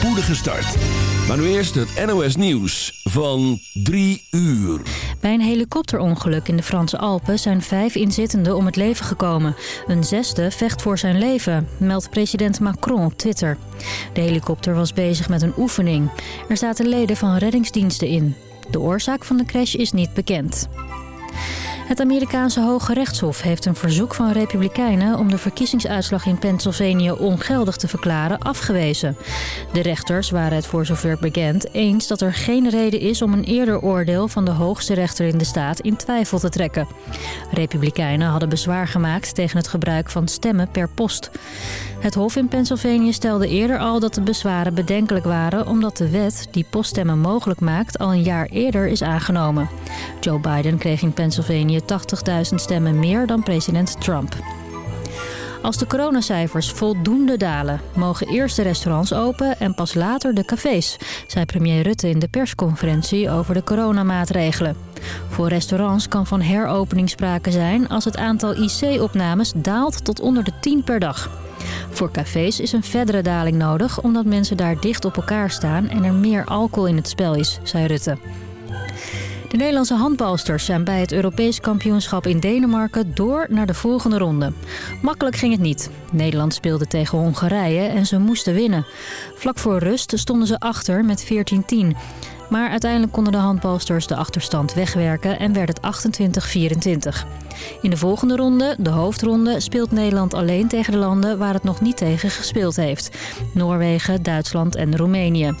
spoedige start. Maar nu eerst het NOS Nieuws van 3 uur. Bij een helikopterongeluk in de Franse Alpen zijn vijf inzittenden om het leven gekomen. Een zesde vecht voor zijn leven, meldt president Macron op Twitter. De helikopter was bezig met een oefening. Er zaten leden van reddingsdiensten in. De oorzaak van de crash is niet bekend. Het Amerikaanse Hoge Rechtshof heeft een verzoek van republikeinen... om de verkiezingsuitslag in Pennsylvania ongeldig te verklaren afgewezen. De rechters waren het voor zover bekend eens dat er geen reden is... om een eerder oordeel van de hoogste rechter in de staat in twijfel te trekken. Republikeinen hadden bezwaar gemaakt tegen het gebruik van stemmen per post. Het Hof in Pennsylvania stelde eerder al dat de bezwaren bedenkelijk waren... omdat de wet die poststemmen mogelijk maakt al een jaar eerder is aangenomen. Joe Biden kreeg in Pennsylvania 80.000 stemmen meer dan president Trump. Als de coronacijfers voldoende dalen, mogen eerst de restaurants open en pas later de cafés, zei premier Rutte in de persconferentie over de coronamaatregelen. Voor restaurants kan van heropening sprake zijn als het aantal IC-opnames daalt tot onder de 10 per dag. Voor cafés is een verdere daling nodig omdat mensen daar dicht op elkaar staan en er meer alcohol in het spel is, zei Rutte. De Nederlandse handbalsters zijn bij het Europees kampioenschap in Denemarken door naar de volgende ronde. Makkelijk ging het niet. Nederland speelde tegen Hongarije en ze moesten winnen. Vlak voor rust stonden ze achter met 14-10. Maar uiteindelijk konden de handbalsters de achterstand wegwerken en werd het 28-24. In de volgende ronde, de hoofdronde, speelt Nederland alleen tegen de landen waar het nog niet tegen gespeeld heeft. Noorwegen, Duitsland en Roemenië.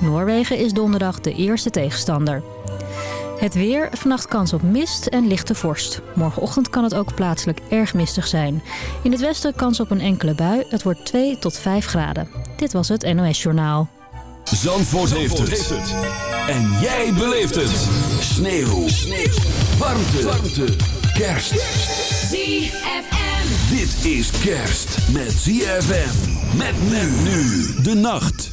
Noorwegen is donderdag de eerste tegenstander. Het weer, vannacht kans op mist en lichte vorst. Morgenochtend kan het ook plaatselijk erg mistig zijn. In het westen kans op een enkele bui. Het wordt 2 tot 5 graden. Dit was het NOS Journaal. Zandvoort, heeft, het. En jij beleeft het. Sneeuw. Sneeuw. Warmte. Warmte. Kerst. ZFM. Dit is kerst met ZFM. Met men nu de nacht.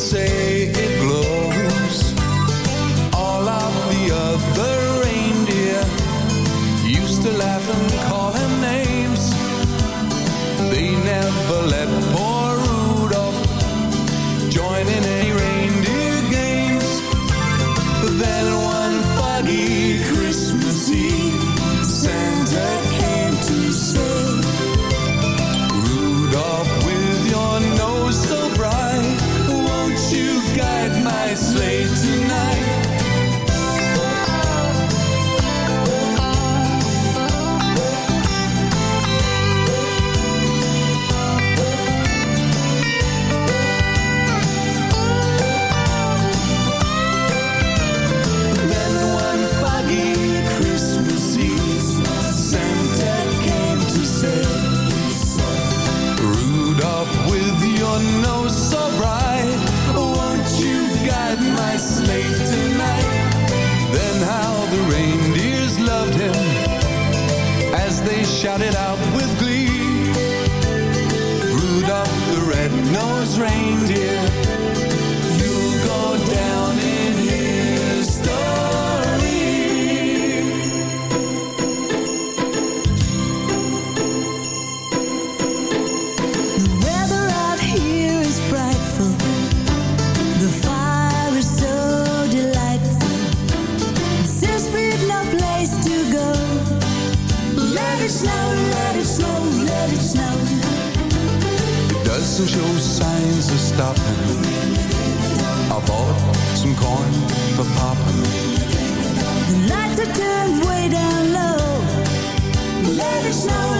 say show signs of stopping. I bought some corn for popping. The lights are turned way down low. Let it snow.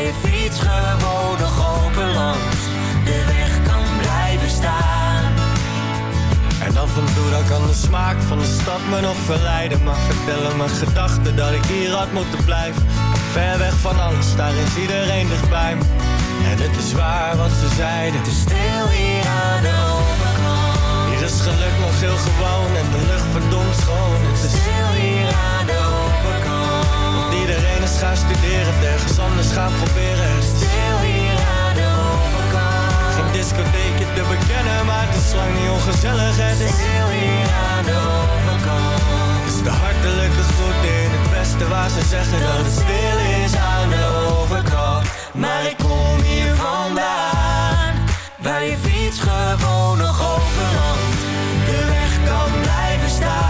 Je fiets gewoon nog open langs de weg kan blijven staan. En af en toe dan kan de smaak van de stad me nog verleiden. Maar vertellen mijn gedachten dat ik hier had moeten blijven. Ver weg van alles, daar is iedereen dichtbij me. En het is waar wat ze zeiden. Te stil hier aan de overkant. Hier is geluk nog heel gewoon gaan proberen. Stil hier aan de overkant. Geen discotheekje te bekennen, maar het is lang niet ongezellig. Het is stil hier aan de overkant. Is de hartelijke groet in het westen waar ze zeggen dat het stil is aan de overkant. Maar ik kom hier vandaan, waar je fiets gewoon nog overland. De weg kan blijven staan.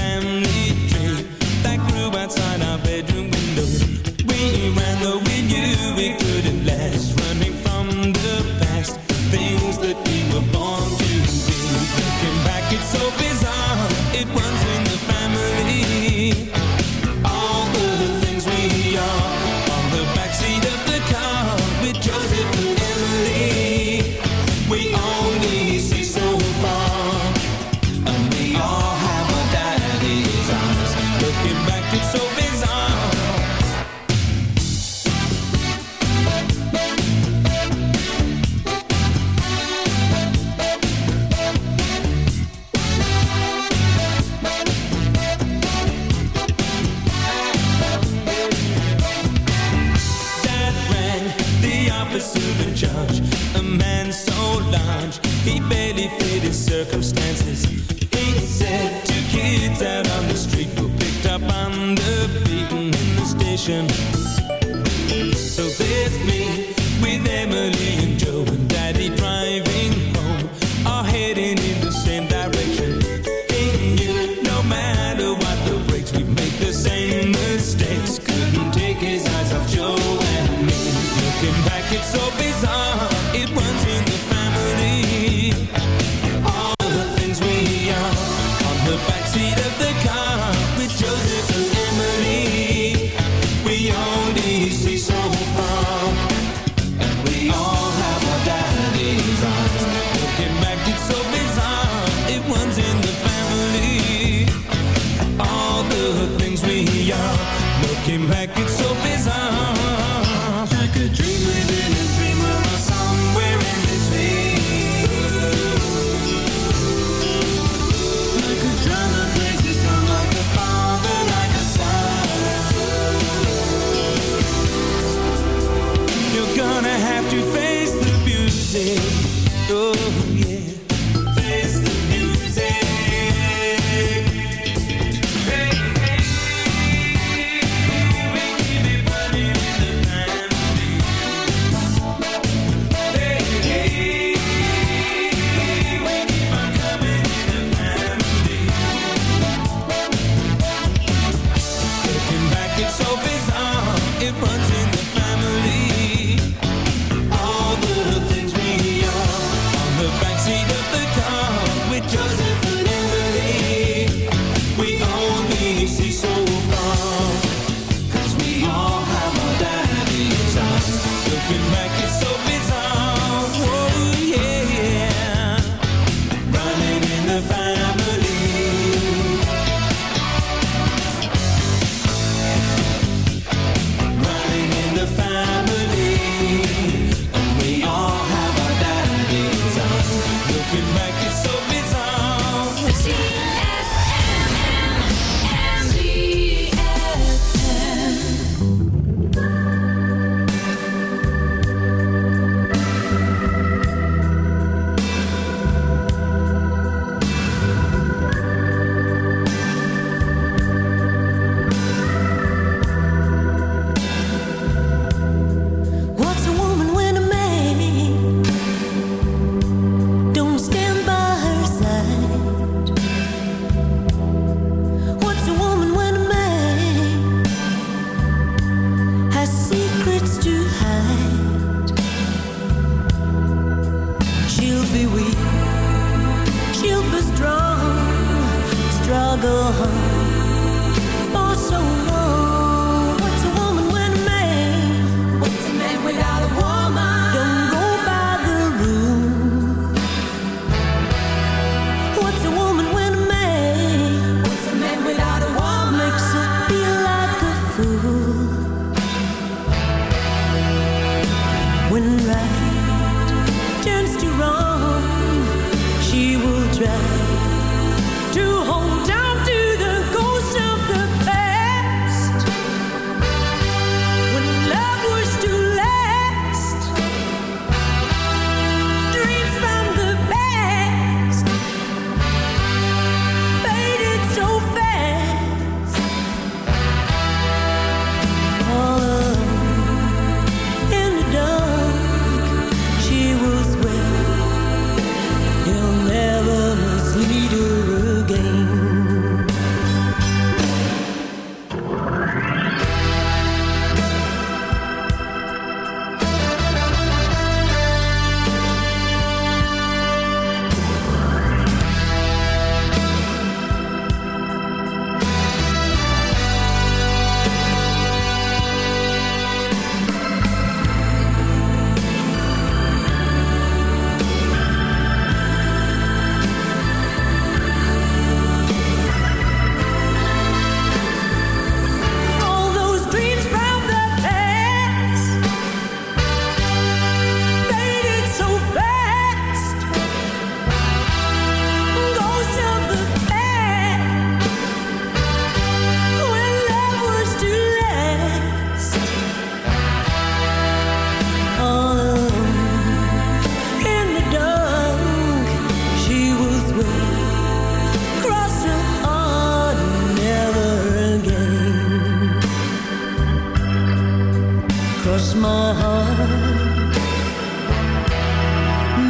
Cause my heart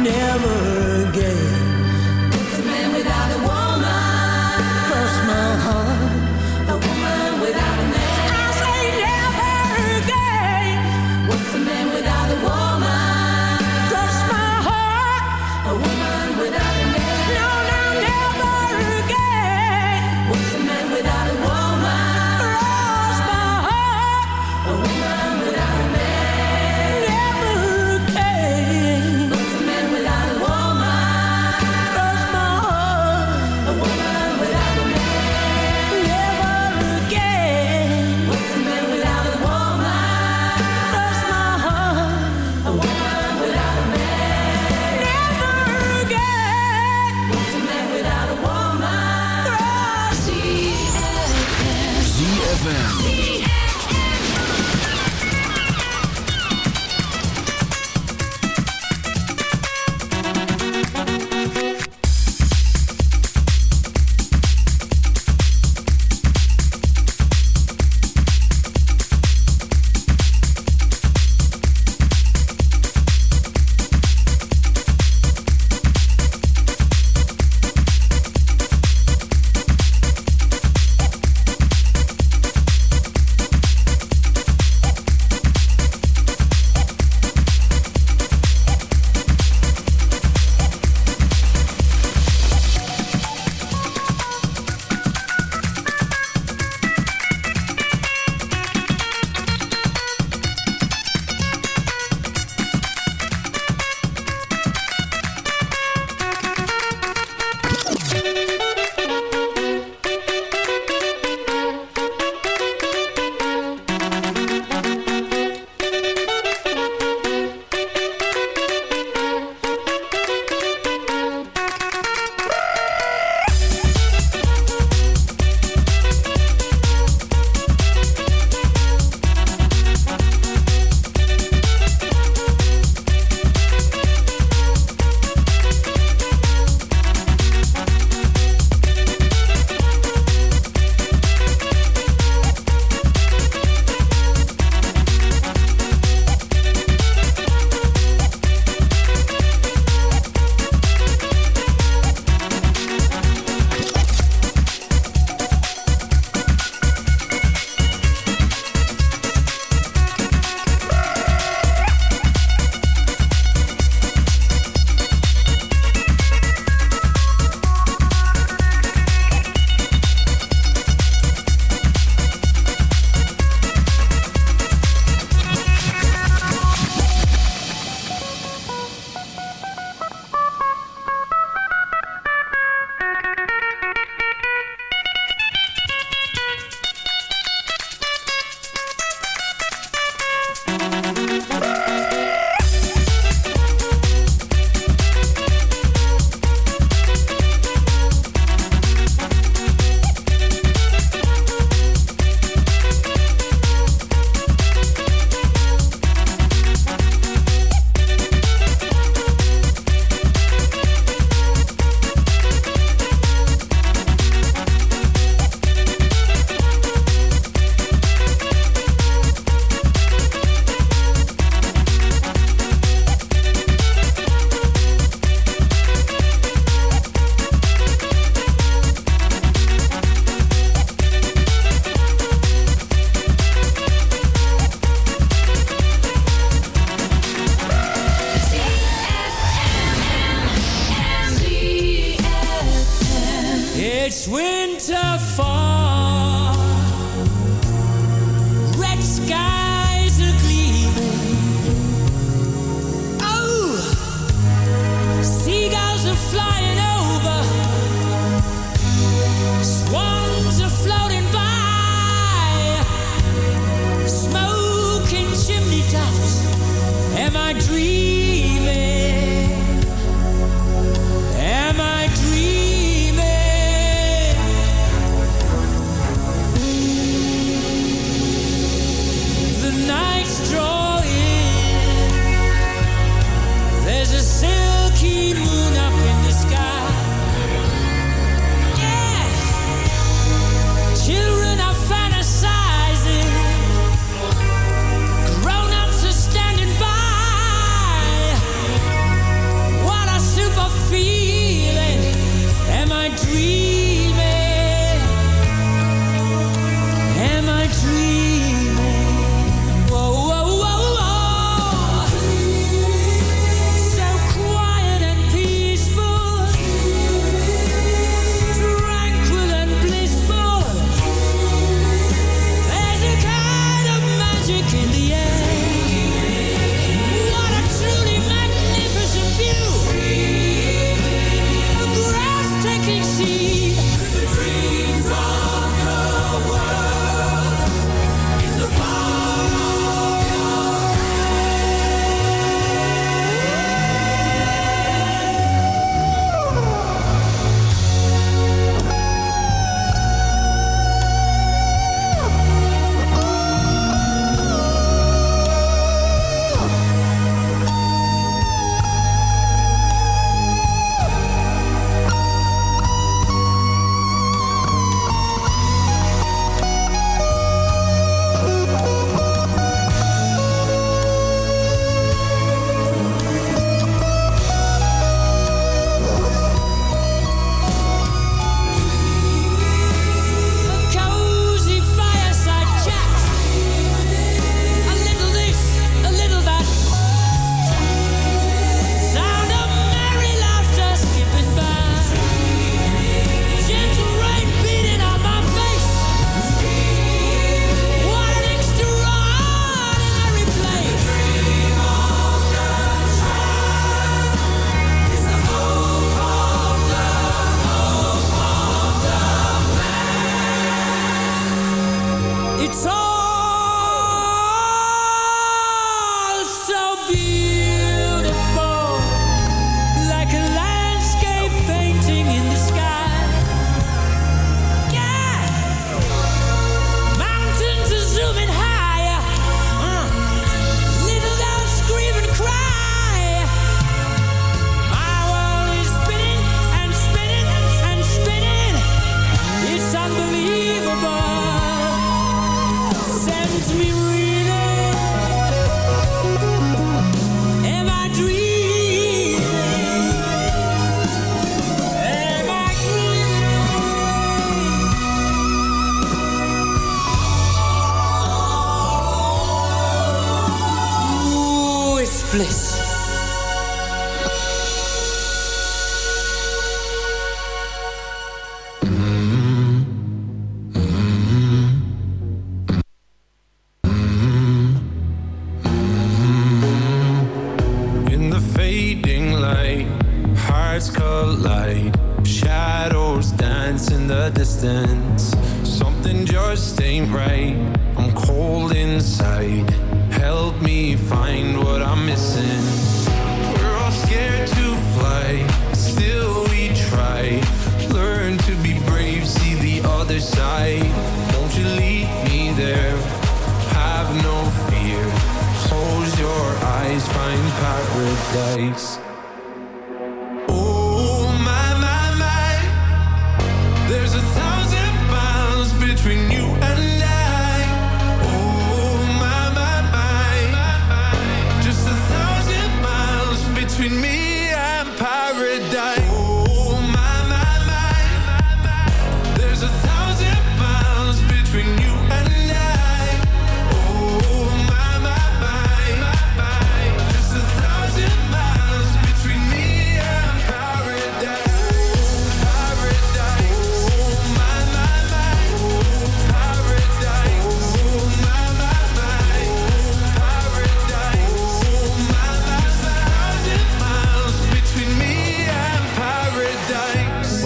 never again.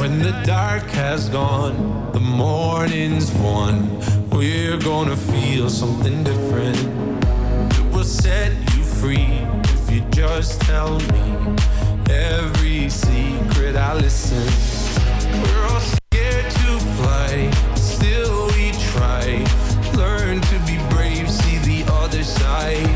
When the dark has gone, the morning's won. We're gonna feel something different. It will set you free if you just tell me every secret I listen. We're all scared to fly, still we try. Learn to be brave, see the other side.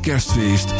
kerstfeest